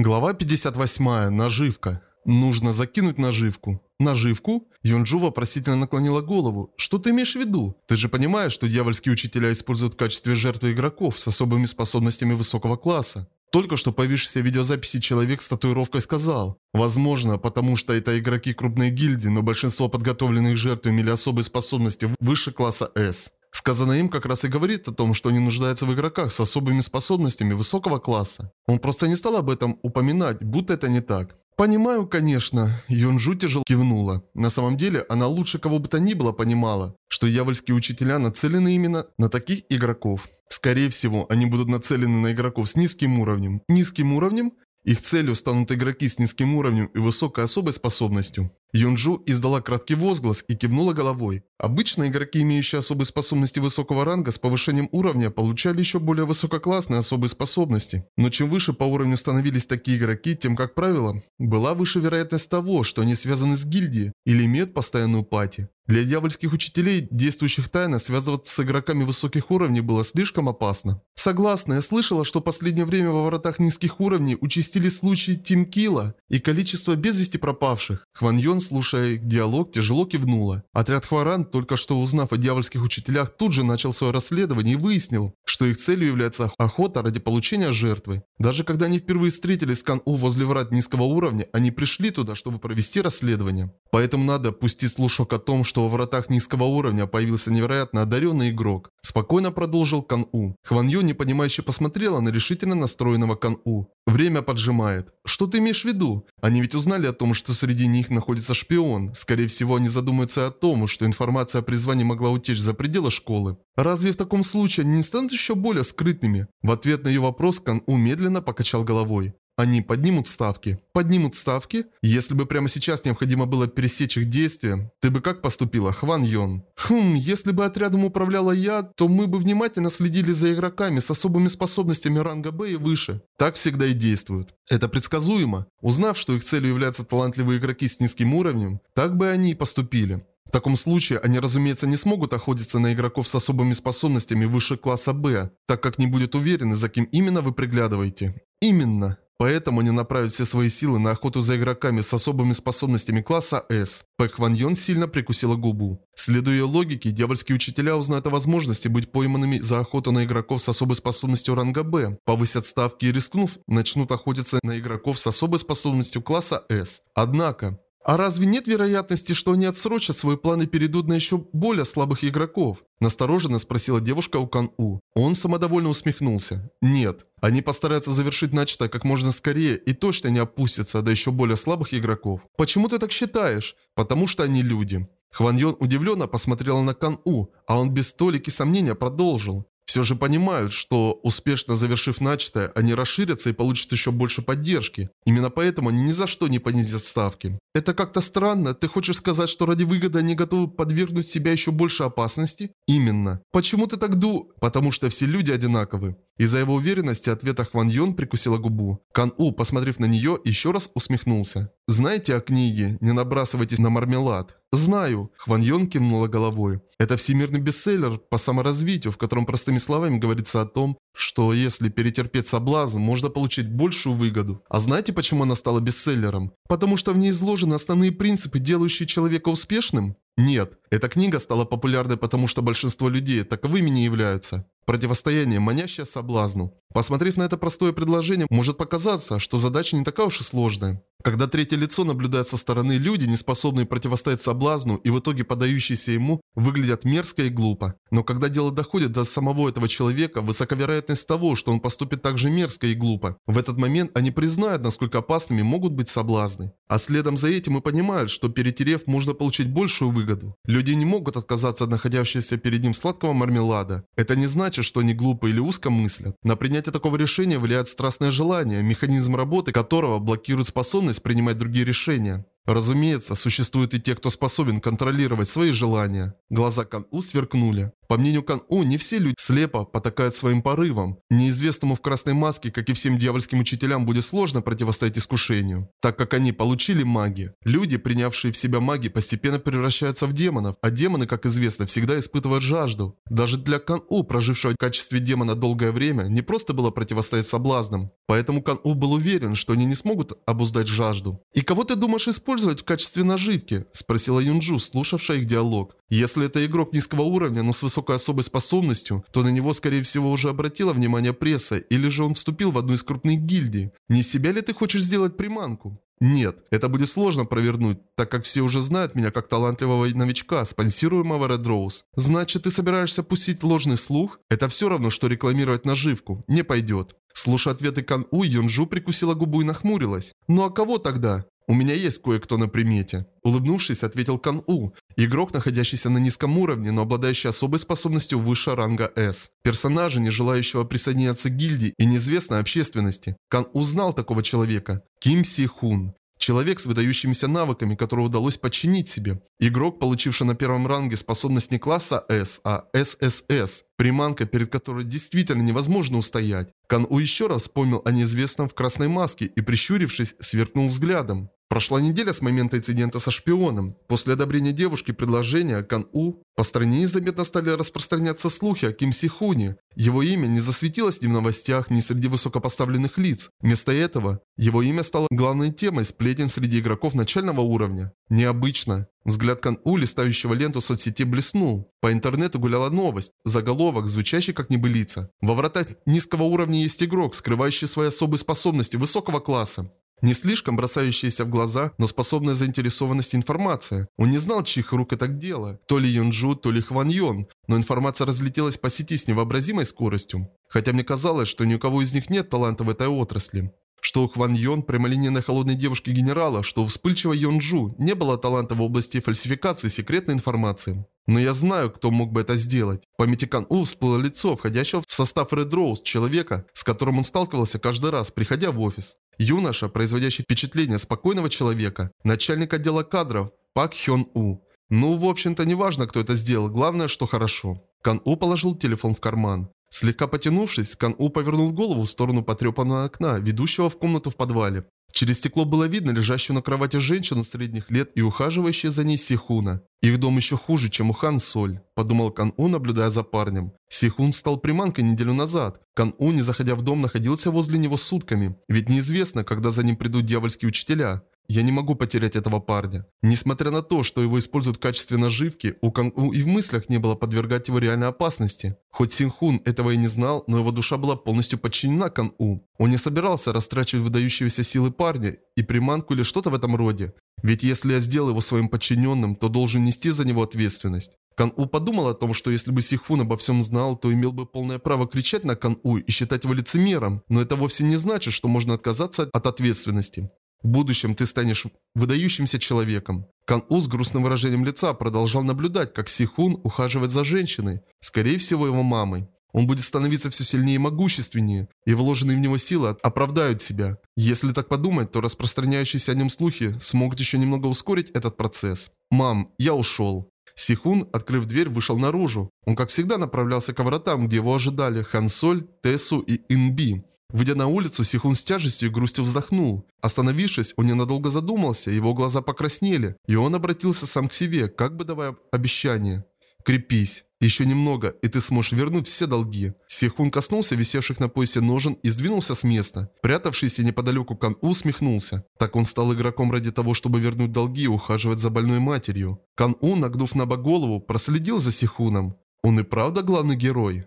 Глава 58. Наживка. Нужно закинуть наживку. Наживку? Юнджу вопросительно наклонила голову. Что ты имеешь в виду? Ты же понимаешь, что дьявольские учителя используют в качестве жертвы игроков с особыми способностями высокого класса. Только что появившийся в видеозаписи человек с татуировкой сказал. Возможно, потому что это игроки крупной гильдии, но большинство подготовленных жертв имели особые способности выше класса S. Сказано им как раз и говорит о том, что они нуждаются в игроках с особыми способностями высокого класса. Он просто не стал об этом упоминать, будто это не так. «Понимаю, конечно», – Юнжу тяжело кивнула. На самом деле, она лучше кого бы то ни было понимала, что дьявольские учителя нацелены именно на таких игроков. Скорее всего, они будут нацелены на игроков с низким уровнем. Низким уровнем? Их целью станут игроки с низким уровнем и высокой особой способностью. Юнджу издала краткий возглас и кивнула головой. Обычно игроки, имеющие особые способности высокого ранга с повышением уровня, получали еще более высококлассные особые способности. Но чем выше по уровню становились такие игроки, тем, как правило, была выше вероятность того, что они связаны с гильдией или имеют постоянную пати. Для дьявольских учителей, действующих тайно, связываться с игроками высоких уровней было слишком опасно. Согласна, я слышала, что в последнее время во воротах низких уровней участились случаи тимкила и количество без вести пропавших. Хван Йон, слушая их диалог, тяжело кивнула. Отряд Хваран, только что узнав о дьявольских учителях, тут же начал свое расследование и выяснил, что их целью является охота ради получения жертвы. Даже когда они впервые встретились с Кан-У возле врат низкого уровня, они пришли туда, чтобы провести расследование. Поэтому надо пустить слушок о том, что во вратах низкого уровня появился невероятно одаренный игрок. Спокойно продолжил Кан-У. Хван Ю непонимающе посмотрела на решительно настроенного Кан-У. Время поджимает. Что ты имеешь в виду? Они ведь узнали о том, что среди них находится шпион. Скорее всего, они задумаются о том, что информация о призвании могла утечь за пределы школы. Разве в таком случае они не станут еще более скрытными? В ответ на ее вопрос Кан-У медленно покачал головой. Они поднимут ставки. Поднимут ставки? Если бы прямо сейчас необходимо было пересечь их действия, ты бы как поступила, Хван Йон? Хм, если бы отрядом управляла я, то мы бы внимательно следили за игроками с особыми способностями ранга Б и выше. Так всегда и действуют. Это предсказуемо. Узнав, что их целью являются талантливые игроки с низким уровнем, так бы они и поступили. В таком случае они, разумеется, не смогут охотиться на игроков с особыми способностями выше класса Б, так как не будут уверены, за кем именно вы приглядываете. Именно. Поэтому они направят все свои силы на охоту за игроками с особыми способностями класса S. Пэк Ван Йон сильно прикусила губу. Следуя логике, дьявольские учителя узнают о возможности быть пойманными за охоту на игроков с особой способностью ранга Б, повысят ставки и рискнув, начнут охотиться на игроков с особой способностью класса S. Однако, а разве нет вероятности, что они отсрочат свои планы и перейдут на еще более слабых игроков? Настороженно спросила девушка у Кан-У. Он самодовольно усмехнулся. Нет, они постараются завершить начатое как можно скорее и точно не опустятся до еще более слабых игроков. Почему ты так считаешь? Потому что они люди. Хван Йон удивленно посмотрела на Кан-У, а он без столики сомнения продолжил все же понимают, что, успешно завершив начатое, они расширятся и получат еще больше поддержки. Именно поэтому они ни за что не понизят ставки. Это как-то странно. Ты хочешь сказать, что ради выгоды они готовы подвергнуть себя еще больше опасности? Именно. Почему ты так ду... Потому что все люди одинаковы. Из-за его уверенности ответа Хван Йон прикусила губу. Кан У, посмотрев на нее, еще раз усмехнулся. «Знаете о книге «Не набрасывайтесь на мармелад»?» «Знаю», – Хван Йон кивнула головой. «Это всемирный бестселлер по саморазвитию, в котором простыми словами говорится о том, что если перетерпеть соблазн, можно получить большую выгоду. А знаете, почему она стала бестселлером? Потому что в ней изложены основные принципы, делающие человека успешным? Нет, эта книга стала популярной, потому что большинство людей таковыми не являются. Противостояние, манящее соблазну. Посмотрев на это простое предложение, может показаться, что задача не такая уж и сложная. Когда третье лицо наблюдает со стороны, люди, не способные противостоять соблазну и в итоге подающиеся ему, выглядят мерзко и глупо. Но когда дело доходит до самого этого человека, высока вероятность того, что он поступит так же мерзко и глупо. В этот момент они признают, насколько опасными могут быть соблазны. А следом за этим и понимают, что перетерев можно получить большую выгоду. Люди не могут отказаться от находящегося перед ним сладкого мармелада. Это не значит, что они глупо или узко мыслят. На принятие такого решения влияет страстное желание, механизм работы которого блокирует способность принимать другие решения. Разумеется, существуют и те, кто способен контролировать свои желания. Глаза Кан-У сверкнули. По мнению Кан У, не все люди слепо потакают своим порывам. Неизвестному в красной маске, как и всем дьявольским учителям, будет сложно противостоять искушению, так как они получили маги. Люди, принявшие в себя маги, постепенно превращаются в демонов, а демоны, как известно, всегда испытывают жажду. Даже для Кан У, прожившего в качестве демона долгое время, не просто было противостоять соблазнам. Поэтому Кан У был уверен, что они не смогут обуздать жажду. «И кого ты думаешь использовать в качестве наживки?» – спросила Юнджу, слушавшая их диалог. Если это игрок низкого уровня, но с высокой особой способностью, то на него, скорее всего, уже обратила внимание пресса, или же он вступил в одну из крупных гильдий. Не себя ли ты хочешь сделать приманку? Нет, это будет сложно провернуть, так как все уже знают меня как талантливого новичка, спонсируемого Red Rose. Значит, ты собираешься пустить ложный слух? Это все равно, что рекламировать наживку. Не пойдет. Слушая ответы Кан У, Юнжу прикусила губу и нахмурилась. Ну а кого тогда? «У меня есть кое-кто на примете», – улыбнувшись, ответил Кан У. Игрок, находящийся на низком уровне, но обладающий особой способностью выше ранга S. Персонажа, не желающего присоединяться к гильдии и неизвестной общественности. Кан узнал такого человека. Ким Си Хун. Человек с выдающимися навыками, которого удалось подчинить себе. Игрок, получивший на первом ранге способность не класса S, а SSS. Приманка, перед которой действительно невозможно устоять. Кан У еще раз вспомнил о неизвестном в красной маске и, прищурившись, сверкнул взглядом. Прошла неделя с момента инцидента со шпионом. После одобрения девушки предложения Кан-У по стране незаметно стали распространяться слухи о Ким Сихуне. Его имя не засветилось ни в новостях, ни среди высокопоставленных лиц. Вместо этого, его имя стало главной темой сплетен среди игроков начального уровня. Необычно. Взгляд Кан-У, листающего ленту в соцсети, блеснул. По интернету гуляла новость, заголовок, звучащий как небылица. Во вратах низкого уровня есть игрок, скрывающий свои особые способности высокого класса. Не слишком бросающаяся в глаза, но способная заинтересованность информация. Он не знал, чьих рук это дело. То ли Юнджу, то ли Хван Йон. Но информация разлетелась по сети с невообразимой скоростью. Хотя мне казалось, что ни у кого из них нет таланта в этой отрасли. Что у Хван Йон, прямолинейной холодной девушки генерала, что у вспыльчивой Йонджу не было таланта в области фальсификации секретной информации. Но я знаю, кто мог бы это сделать. В памяти Кан У всплыло лицо, входящего в состав Red Rose, человека, с которым он сталкивался каждый раз, приходя в офис. Юноша, производящий впечатление спокойного человека, начальник отдела кадров Пак Хён У. Ну, в общем-то, не важно, кто это сделал, главное, что хорошо. Кан У положил телефон в карман. Слегка потянувшись, Кан У повернул голову в сторону потрепанного окна, ведущего в комнату в подвале. Через стекло было видно лежащую на кровати женщину средних лет и ухаживающую за ней Сихуна. Их дом еще хуже, чем у Хан Соль, подумал Кан У, наблюдая за парнем. Сихун стал приманкой неделю назад. Кан У, не заходя в дом, находился возле него сутками, ведь неизвестно, когда за ним придут дьявольские учителя. Я не могу потерять этого парня. Несмотря на то, что его используют в качестве наживки, у Кангу и в мыслях не было подвергать его реальной опасности. Хоть Синхун этого и не знал, но его душа была полностью подчинена Кан-У. Он не собирался растрачивать выдающиеся силы парня и приманку или что-то в этом роде. Ведь если я сделал его своим подчиненным, то должен нести за него ответственность. Кан-У подумал о том, что если бы Сихун обо всем знал, то имел бы полное право кричать на Кан-У и считать его лицемером, но это вовсе не значит, что можно отказаться от ответственности. В будущем ты станешь выдающимся человеком. Кан У с грустным выражением лица продолжал наблюдать, как Сихун ухаживает за женщиной, скорее всего его мамой. Он будет становиться все сильнее и могущественнее, и вложенные в него силы оправдают себя. Если так подумать, то распространяющиеся о нем слухи смогут еще немного ускорить этот процесс. «Мам, я ушел». Сихун, открыв дверь, вышел наружу. Он, как всегда, направлялся к воротам, где его ожидали Хан Соль, Тесу и Инби. Выйдя на улицу, Сихун с тяжестью и грустью вздохнул. Остановившись, он ненадолго задумался, его глаза покраснели, и он обратился сам к себе, как бы давая обещание. «Крепись. Еще немного, и ты сможешь вернуть все долги». Сихун коснулся висевших на поясе ножен и сдвинулся с места. Прятавшийся неподалеку Кан У усмехнулся. Так он стал игроком ради того, чтобы вернуть долги и ухаживать за больной матерью. Кан У, нагнув на голову, проследил за Сихуном. Он и правда главный герой?